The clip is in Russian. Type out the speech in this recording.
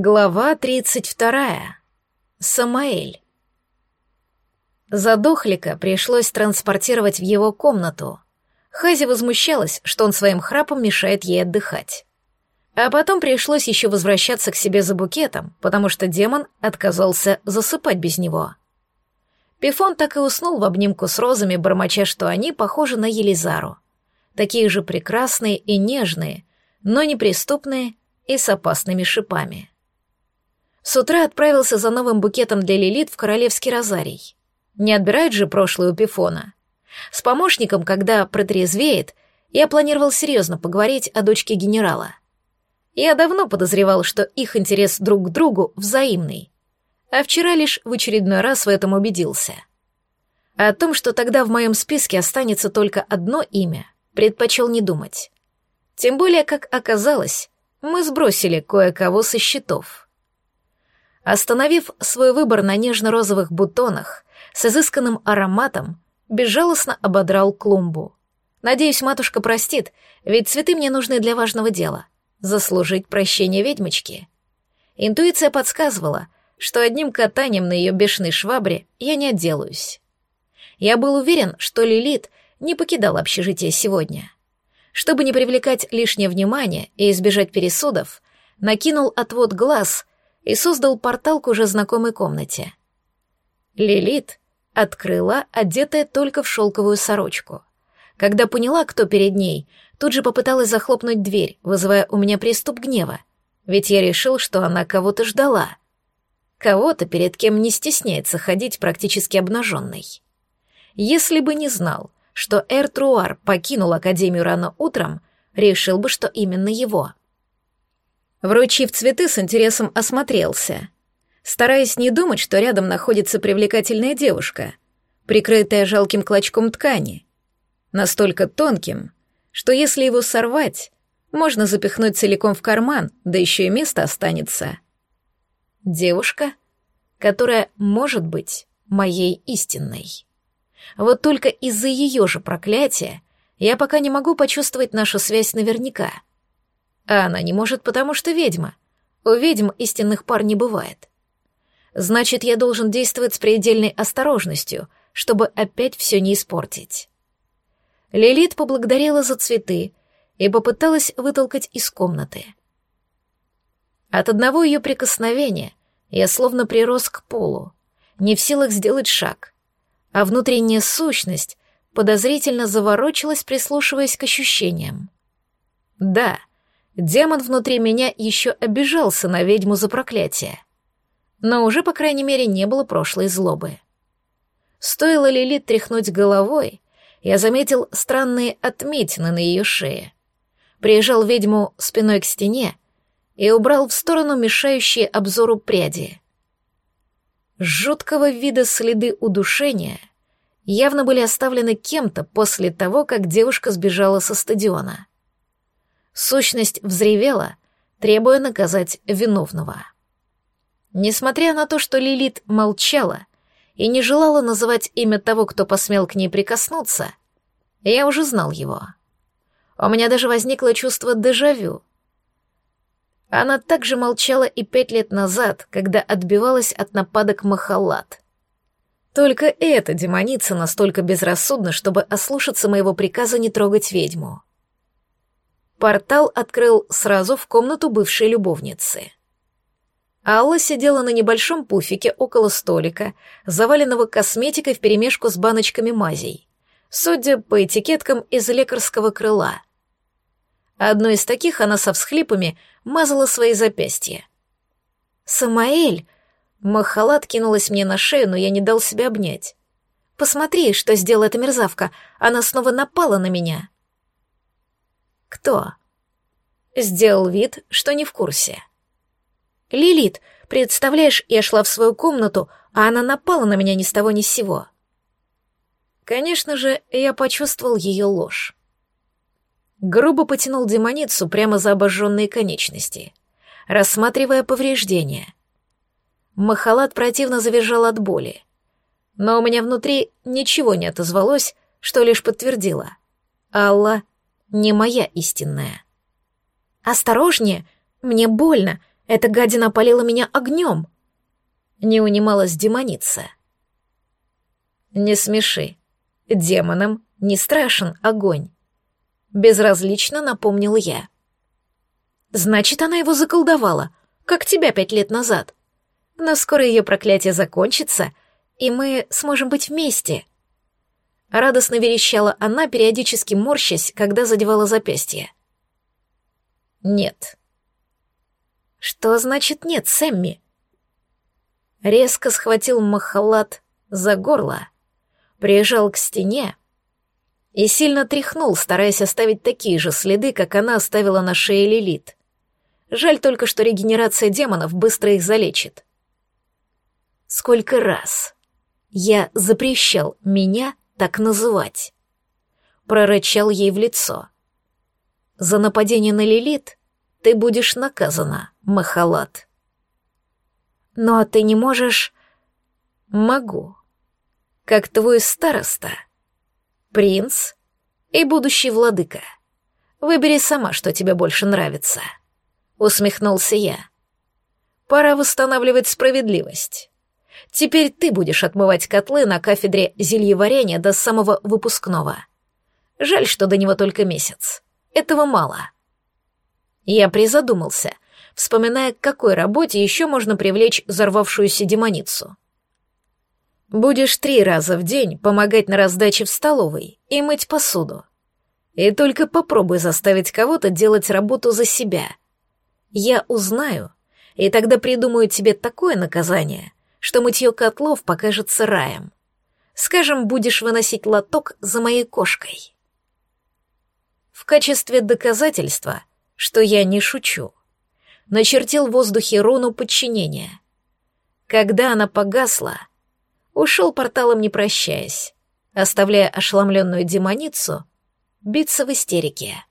Глава 32. Самаэль. Задохлика пришлось транспортировать в его комнату. Хази возмущалась, что он своим храпом мешает ей отдыхать. А потом пришлось еще возвращаться к себе за букетом, потому что демон отказался засыпать без него. Пифон так и уснул в обнимку с розами, бормоча, что они похожи на Елизару. Такие же прекрасные и нежные, но неприступные и с опасными шипами. С утра отправился за новым букетом для Лилит в Королевский Розарий. Не отбирают же прошлую Пифона. С помощником, когда протрезвеет, я планировал серьезно поговорить о дочке генерала. Я давно подозревал, что их интерес друг к другу взаимный. А вчера лишь в очередной раз в этом убедился. О том, что тогда в моем списке останется только одно имя, предпочел не думать. Тем более, как оказалось, мы сбросили кое-кого со счетов. Остановив свой выбор на нежно-розовых бутонах с изысканным ароматом, безжалостно ободрал клумбу. Надеюсь, матушка простит, ведь цветы мне нужны для важного дела — заслужить прощение ведьмочки. Интуиция подсказывала, что одним катанием на ее бешеной швабре я не отделаюсь. Я был уверен, что Лилит не покидал общежитие сегодня. Чтобы не привлекать лишнее внимание и избежать пересудов, накинул отвод глаз и создал портал к уже знакомой комнате. Лилит открыла, одетая только в шелковую сорочку. Когда поняла, кто перед ней, тут же попыталась захлопнуть дверь, вызывая у меня приступ гнева, ведь я решил, что она кого-то ждала. Кого-то, перед кем не стесняется ходить практически обнаженной. Если бы не знал, что Эртруар покинул Академию рано утром, решил бы, что именно его. Вручив цветы, с интересом осмотрелся, стараясь не думать, что рядом находится привлекательная девушка, прикрытая жалким клочком ткани, настолько тонким, что если его сорвать, можно запихнуть целиком в карман, да еще и место останется. Девушка, которая может быть моей истинной. Вот только из-за ее же проклятия я пока не могу почувствовать нашу связь наверняка — а она не может, потому что ведьма. У ведьм истинных пар не бывает. Значит, я должен действовать с предельной осторожностью, чтобы опять все не испортить. Лилит поблагодарила за цветы и попыталась вытолкать из комнаты. От одного ее прикосновения я словно прирос к полу, не в силах сделать шаг, а внутренняя сущность подозрительно заворочилась, прислушиваясь к ощущениям. Да, Демон внутри меня еще обижался на ведьму за проклятие. Но уже, по крайней мере, не было прошлой злобы. Стоило Лилит тряхнуть головой, я заметил странные отметины на ее шее. Приезжал ведьму спиной к стене и убрал в сторону мешающие обзору пряди. Жуткого вида следы удушения явно были оставлены кем-то после того, как девушка сбежала со стадиона. Сущность взревела, требуя наказать виновного. Несмотря на то, что Лилит молчала и не желала называть имя того, кто посмел к ней прикоснуться, я уже знал его. У меня даже возникло чувство дежавю. Она также молчала и пять лет назад, когда отбивалась от нападок Махалат. Только эта демоница настолько безрассудна, чтобы ослушаться моего приказа не трогать ведьму. Портал открыл сразу в комнату бывшей любовницы. Алла сидела на небольшом пуфике около столика, заваленного косметикой вперемешку с баночками мазей, судя по этикеткам из лекарского крыла. Одной из таких она со всхлипами мазала свои запястья. «Самаэль!» Махалат кинулась мне на шею, но я не дал себя обнять. «Посмотри, что сделала эта мерзавка! Она снова напала на меня!» «Кто?» Сделал вид, что не в курсе. «Лилит, представляешь, я шла в свою комнату, а она напала на меня ни с того ни с сего». Конечно же, я почувствовал ее ложь. Грубо потянул демоницу прямо за обожженные конечности, рассматривая повреждения. Махалат противно завизжал от боли. Но у меня внутри ничего не отозвалось, что лишь подтвердило. Алла не моя истинная. «Осторожнее! Мне больно! Эта гадина опалила меня огнем. Не унималась демоница. Не смеши. Демонам не страшен огонь. Безразлично напомнил я. Значит, она его заколдовала, как тебя пять лет назад. Но скоро ее проклятие закончится, и мы сможем быть вместе. Радостно верещала она, периодически морщась, когда задевала запястье. Нет. Что значит нет, Сэмми? Резко схватил Махалат за горло, прижал к стене и сильно тряхнул, стараясь оставить такие же следы, как она оставила на шее Лилит. Жаль только, что регенерация демонов быстро их залечит. Сколько раз я запрещал меня так называть. Прорычал ей в лицо. За нападение на Лилит ты будешь наказана, Махалат. Ну а ты не можешь... Могу. Как твой староста, принц и будущий владыка. Выбери сама, что тебе больше нравится. Усмехнулся я. Пора восстанавливать справедливость. Теперь ты будешь отмывать котлы на кафедре зельеварения до самого выпускного. Жаль, что до него только месяц. Этого мало. Я призадумался, вспоминая, к какой работе еще можно привлечь взорвавшуюся демоницу. Будешь три раза в день помогать на раздаче в столовой и мыть посуду. И только попробуй заставить кого-то делать работу за себя. Я узнаю, и тогда придумаю тебе такое наказание, что мытье котлов покажется раем. Скажем, будешь выносить лоток за моей кошкой. В качестве доказательства, что я не шучу, начертил в воздухе руну подчинения. Когда она погасла, ушел порталом не прощаясь, оставляя ошеломленную демоницу биться в истерике.